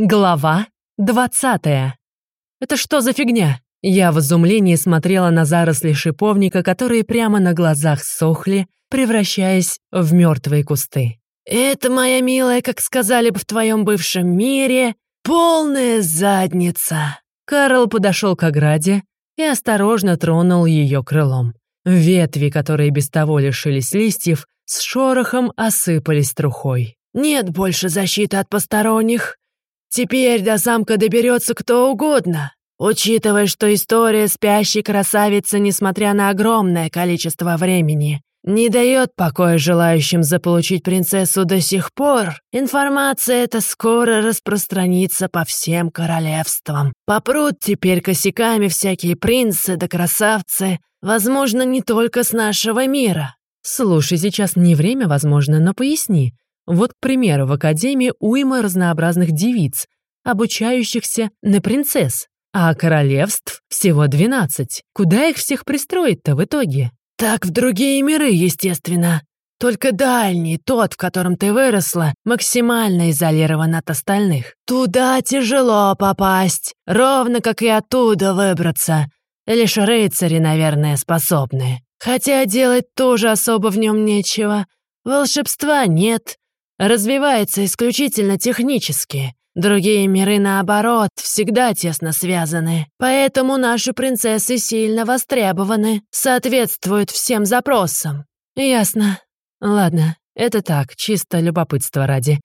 Глава двадцатая. Это что за фигня? Я в изумлении смотрела на заросли шиповника, которые прямо на глазах сохли, превращаясь в мертвые кусты. «Это, моя милая, как сказали бы в твоем бывшем мире, полная задница!» Карл подошел к ограде и осторожно тронул ее крылом. Ветви, которые без того лишились листьев, с шорохом осыпались трухой. «Нет больше защиты от посторонних. Теперь до замка доберется кто угодно. Учитывая, что история спящей красавицы, несмотря на огромное количество времени, не дает покоя желающим заполучить принцессу до сих пор, информация эта скоро распространится по всем королевствам. Попрут теперь косяками всякие принцы да красавцы, возможно, не только с нашего мира. Слушай, сейчас не время, возможно, но поясни. Вот, к примеру, в Академии уйма разнообразных девиц, обучающихся на принцесс, а королевств всего 12. Куда их всех пристроить-то в итоге? Так в другие миры, естественно. Только дальний, тот, в котором ты выросла, максимально изолирован от остальных. Туда тяжело попасть, ровно как и оттуда выбраться. Лишь рыцари, наверное, способны. Хотя делать тоже особо в нем нечего. Волшебства нет, развивается исключительно технически. Другие миры, наоборот, всегда тесно связаны. Поэтому наши принцессы сильно востребованы, соответствуют всем запросам. Ясно. Ладно, это так, чисто любопытство ради.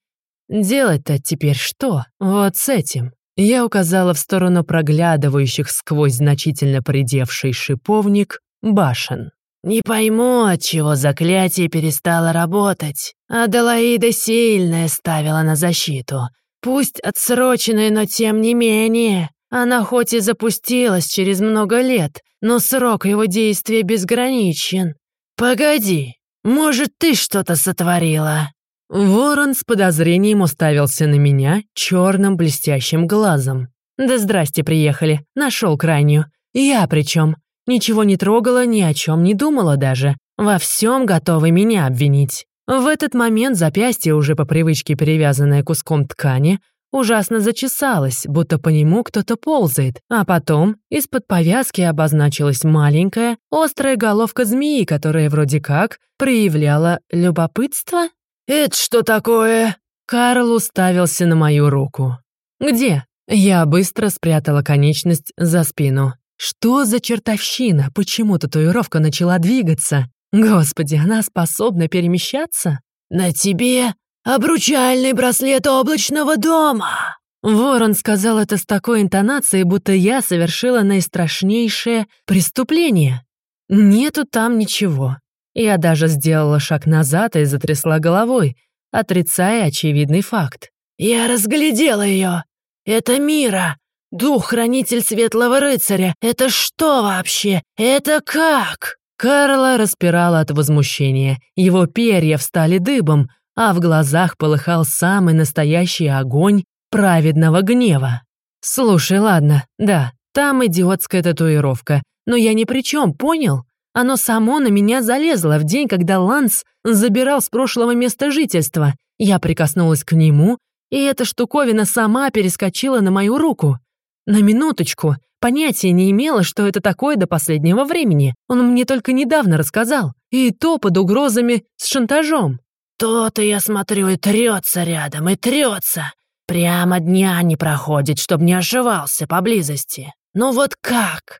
Делать-то теперь что? Вот с этим. Я указала в сторону проглядывающих сквозь значительно придевший шиповник башен. Не пойму, от чего заклятие перестало работать. Аделаида сильная ставила на защиту. Пусть отсроченная, но тем не менее. Она хоть и запустилась через много лет, но срок его действия безграничен. Погоди, может, ты что-то сотворила?» Ворон с подозрением уставился на меня черным блестящим глазом. «Да здрасте, приехали. Нашел крайнюю. Я при чем? Ничего не трогала, ни о чем не думала даже. Во всем готовы меня обвинить. В этот момент запястье, уже по привычке перевязанное куском ткани, ужасно зачесалось, будто по нему кто-то ползает, а потом из-под повязки обозначилась маленькая, острая головка змеи, которая вроде как проявляла любопытство. «Это что такое?» Карл уставился на мою руку. «Где?» Я быстро спрятала конечность за спину. Что за чертовщина? Почему татуировка начала двигаться? Господи, она способна перемещаться? На тебе обручальный браслет облачного дома. Ворон сказал это с такой интонацией, будто я совершила наистрашнейшее преступление. Нету там ничего. Я даже сделала шаг назад и затрясла головой, отрицая очевидный факт. «Я разглядела ее. Это Мира, Дух-хранитель Светлого Рыцаря! Это что вообще? Это как?» Карла распирала от возмущения. Его перья встали дыбом, а в глазах полыхал самый настоящий огонь праведного гнева. «Слушай, ладно, да, там идиотская татуировка, но я ни при чем, понял? Оно само на меня залезло в день, когда Ланс забирал с прошлого места жительства. Я прикоснулась к нему, и эта штуковина сама перескочила на мою руку. На минуточку, понятия не имела, что это такое до последнего времени. Он мне только недавно рассказал. И то под угрозами с шантажом. То-то, я смотрю, и трется рядом, и трется. Прямо дня не проходит, чтобы не ошивался поблизости. Ну вот как?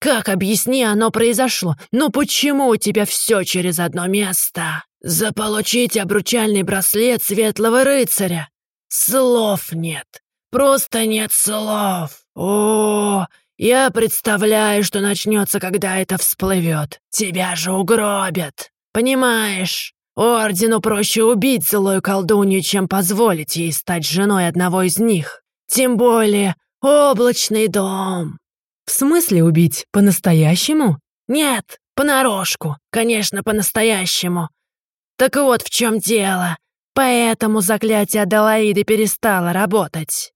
Как, объясни, оно произошло? Ну почему у тебя все через одно место? Заполучить обручальный браслет светлого рыцаря? Слов нет. Просто нет слов. О, я представляю, что начнется, когда это всплывет. Тебя же угробят. Понимаешь? Ордену проще убить злую колдунью, чем позволить ей стать женой одного из них. Тем более облачный дом. В смысле убить? По-настоящему? Нет, понарошку. Конечно, по-настоящему. Так вот в чем дело. Поэтому заклятие Аделаиды перестало работать.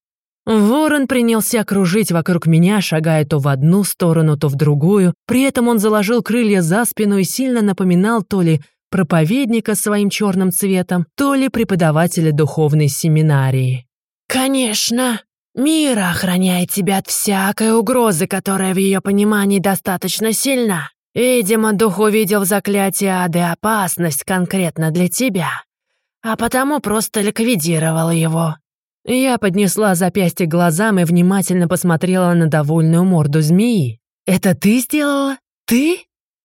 Ворон принялся кружить вокруг меня, шагая то в одну сторону, то в другую. При этом он заложил крылья за спину и сильно напоминал то ли проповедника своим черным цветом, то ли преподавателя духовной семинарии. «Конечно. Мира охраняет тебя от всякой угрозы, которая в ее понимании достаточно сильна. Видимо, дух увидел в заклятии ады опасность конкретно для тебя, а потому просто ликвидировал его». Я поднесла запястье к глазам и внимательно посмотрела на довольную морду змеи. «Это ты сделала? Ты?»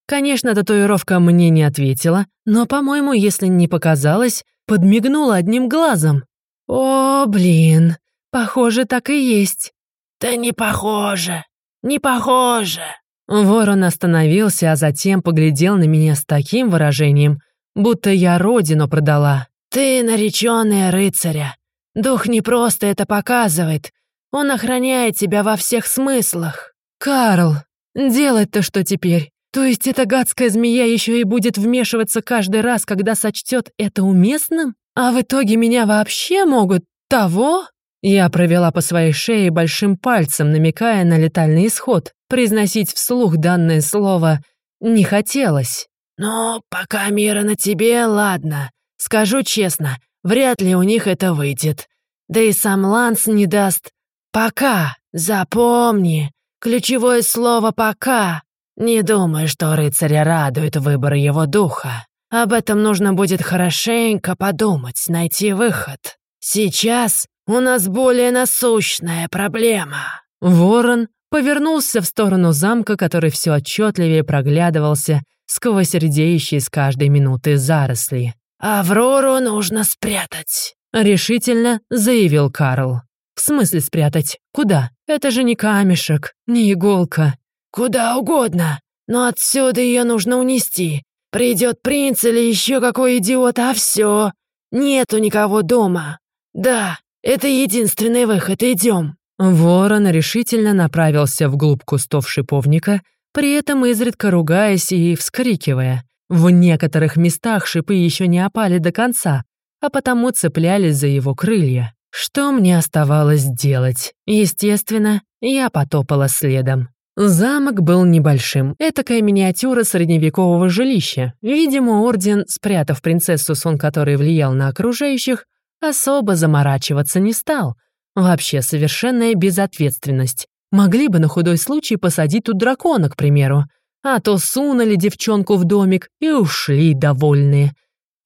Конечно, татуировка мне не ответила, но, по-моему, если не показалось, подмигнула одним глазом. «О, блин, похоже, так и есть». «Да не похоже, не похоже». Ворон остановился, а затем поглядел на меня с таким выражением, будто я родину продала. «Ты наречённая рыцаря. Дух не просто это показывает. Он охраняет тебя во всех смыслах». «Карл, делать-то что теперь? То есть эта гадская змея еще и будет вмешиваться каждый раз, когда сочтет это уместным? А в итоге меня вообще могут того?» Я провела по своей шее большим пальцем, намекая на летальный исход. Произносить вслух данное слово не хотелось. «Но пока мира на тебе, ладно. Скажу честно, вряд ли у них это выйдет. Да и сам Ланс не даст. Пока, запомни, ключевое слово «пока». Не думай, что рыцаря радует выбор его духа. Об этом нужно будет хорошенько подумать, найти выход. Сейчас у нас более насущная проблема». Ворон повернулся в сторону замка, который все отчетливее проглядывался сквозь редеющие с каждой минуты заросли. «Аврору нужно спрятать», — решительно заявил Карл. «В смысле спрятать? Куда? Это же не камешек, не иголка». «Куда угодно, но отсюда ее нужно унести. Придет принц или еще какой идиот, а все. Нету никого дома. Да, это единственный выход, идем. Ворон решительно направился вглубь кустов шиповника, при этом изредка ругаясь и вскрикивая. В некоторых местах шипы еще не опали до конца, а потому цеплялись за его крылья. Что мне оставалось делать? Естественно, я потопала следом. Замок был небольшим, этакая миниатюра средневекового жилища. Видимо, орден, спрятав принцессу, сон которой влиял на окружающих, особо заморачиваться не стал. Вообще совершенная безответственность. Могли бы на худой случай посадить тут дракона, к примеру. А то сунули девчонку в домик и ушли довольные.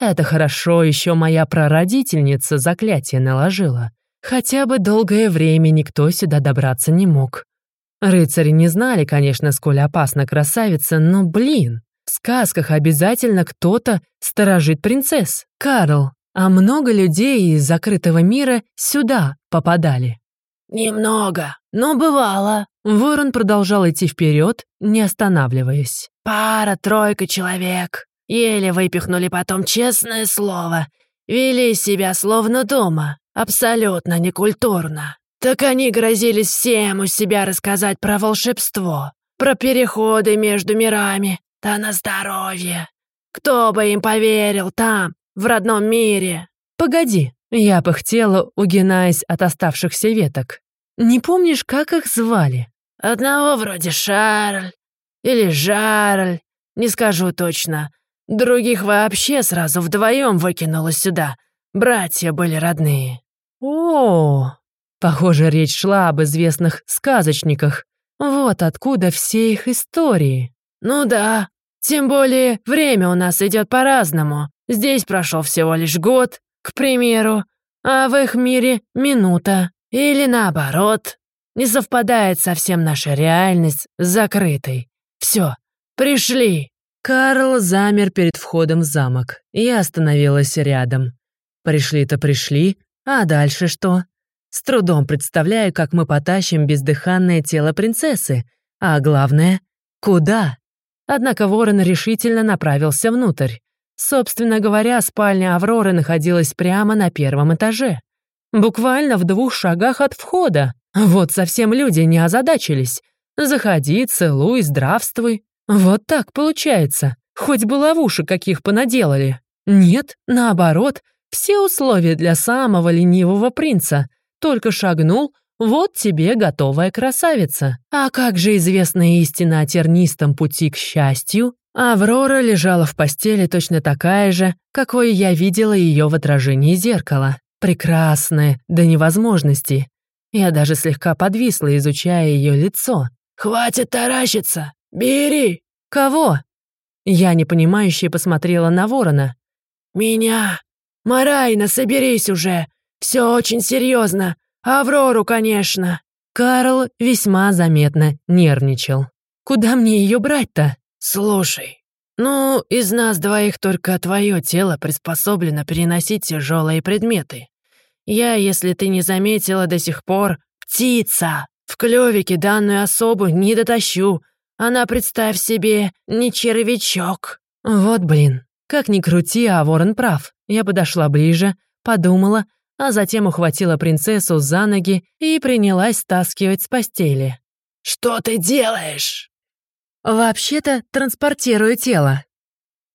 Это хорошо, еще моя прародительница заклятие наложила. Хотя бы долгое время никто сюда добраться не мог. Рыцари не знали, конечно, сколь опасна красавица, но, блин, в сказках обязательно кто-то сторожит принцесс. Карл, а много людей из закрытого мира сюда попадали? «Немного, но бывало». Ворон продолжал идти вперед, не останавливаясь. «Пара-тройка человек. Еле выпихнули потом честное слово. Вели себя словно дома. Абсолютно некультурно. Так они грозились всем у себя рассказать про волшебство, про переходы между мирами. Да на здоровье. Кто бы им поверил там, в родном мире. Погоди, я пыхтела, угинаясь от оставшихся веток. Не помнишь, как их звали? Одного вроде Шарль или Жарль, не скажу точно. Других вообще сразу вдвоем выкинуло сюда. Братья были родные. О, похоже, речь шла об известных сказочниках. Вот откуда все их истории. Ну да, тем более время у нас идет по-разному. Здесь прошел всего лишь год, к примеру, а в их мире минута. Или наоборот. Не совпадает совсем наша реальность с закрытой. Все, пришли. Карл замер перед входом в замок. Я остановилась рядом. Пришли-то пришли, а дальше что? С трудом представляю, как мы потащим бездыханное тело принцессы. А главное, куда? Однако ворон решительно направился внутрь. Собственно говоря, спальня Авроры находилась прямо на первом этаже. Буквально в двух шагах от входа. Вот совсем люди не озадачились. Заходи, целуй, здравствуй. Вот так получается. Хоть бы ловушек каких понаделали. Нет, наоборот, все условия для самого ленивого принца. Только шагнул, вот тебе готовая красавица. А как же известная истина о тернистом пути к счастью? Аврора лежала в постели точно такая же, какой я видела ее в отражении зеркала. прекрасная до невозможности. Я даже слегка подвисла, изучая ее лицо. «Хватит таращиться! Бери!» «Кого?» Я непонимающе посмотрела на ворона. «Меня! Марайна, соберись уже! Все очень серьезно! Аврору, конечно!» Карл весьма заметно нервничал. «Куда мне ее брать-то?» «Слушай, ну, из нас двоих только твое тело приспособлено переносить тяжелые предметы. Я, если ты не заметила до сих пор, птица. В клёвике данную особу не дотащу. Она, представь себе, не червячок». «Вот блин, как ни крути, а ворон прав». Я подошла ближе, подумала, а затем ухватила принцессу за ноги и принялась стаскивать с постели. «Что ты делаешь?» «Вообще-то транспортирую тело».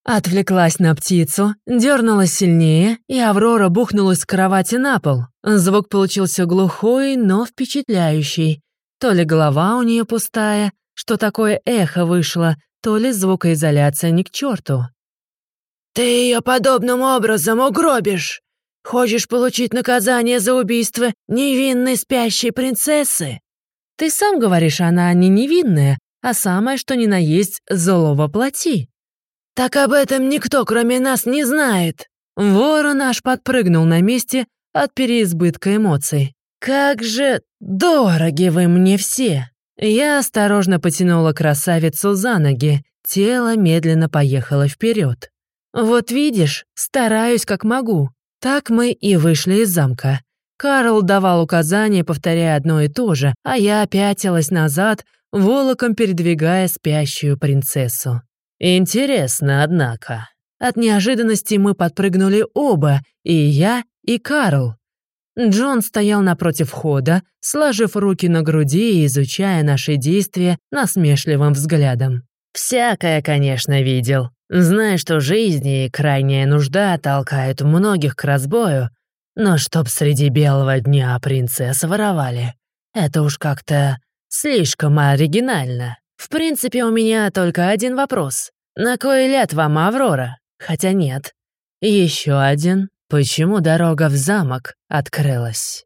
Отвлеклась на птицу, дернулась сильнее, и Аврора бухнулась с кровати на пол. Звук получился глухой, но впечатляющий. То ли голова у нее пустая, что такое эхо вышло, то ли звукоизоляция ни к черту. «Ты ее подобным образом угробишь! Хочешь получить наказание за убийство невинной спящей принцессы?» «Ты сам говоришь, она не невинная, а самое, что ни на есть, злого плоти». «Так об этом никто, кроме нас, не знает». Ворон аж подпрыгнул на месте от переизбытка эмоций. «Как же дороги вы мне все!» Я осторожно потянула красавицу за ноги, тело медленно поехало вперед. «Вот видишь, стараюсь как могу». Так мы и вышли из замка. Карл давал указания, повторяя одно и то же, а я пятилась назад, волоком передвигая спящую принцессу. Интересно, однако. От неожиданности мы подпрыгнули оба, и я, и Карл. Джон стоял напротив входа, сложив руки на груди и изучая наши действия насмешливым взглядом. Всякое, конечно, видел. Зная, что жизнь и крайняя нужда толкают многих к разбою, но чтоб среди белого дня принцесс воровали, это уж как-то слишком оригинально. В принципе, у меня только один вопрос. На кой ляд вам Аврора? Хотя нет. Еще один. Почему дорога в замок открылась?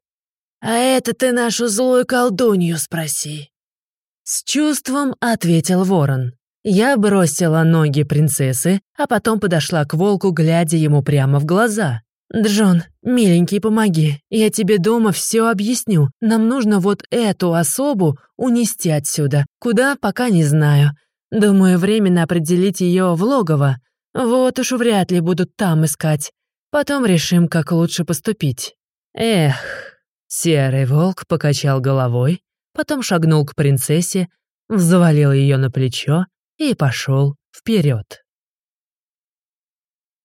А это ты нашу злую колдунью спроси. С чувством ответил ворон. Я бросила ноги принцессы, а потом подошла к волку, глядя ему прямо в глаза. «Джон, миленький, помоги. Я тебе дома все объясню. Нам нужно вот эту особу унести отсюда. Куда, пока не знаю. Думаю, временно определить ее в логово. Вот уж вряд ли будут там искать. Потом решим, как лучше поступить». Эх, серый волк покачал головой, потом шагнул к принцессе, взвалил ее на плечо и пошел вперед.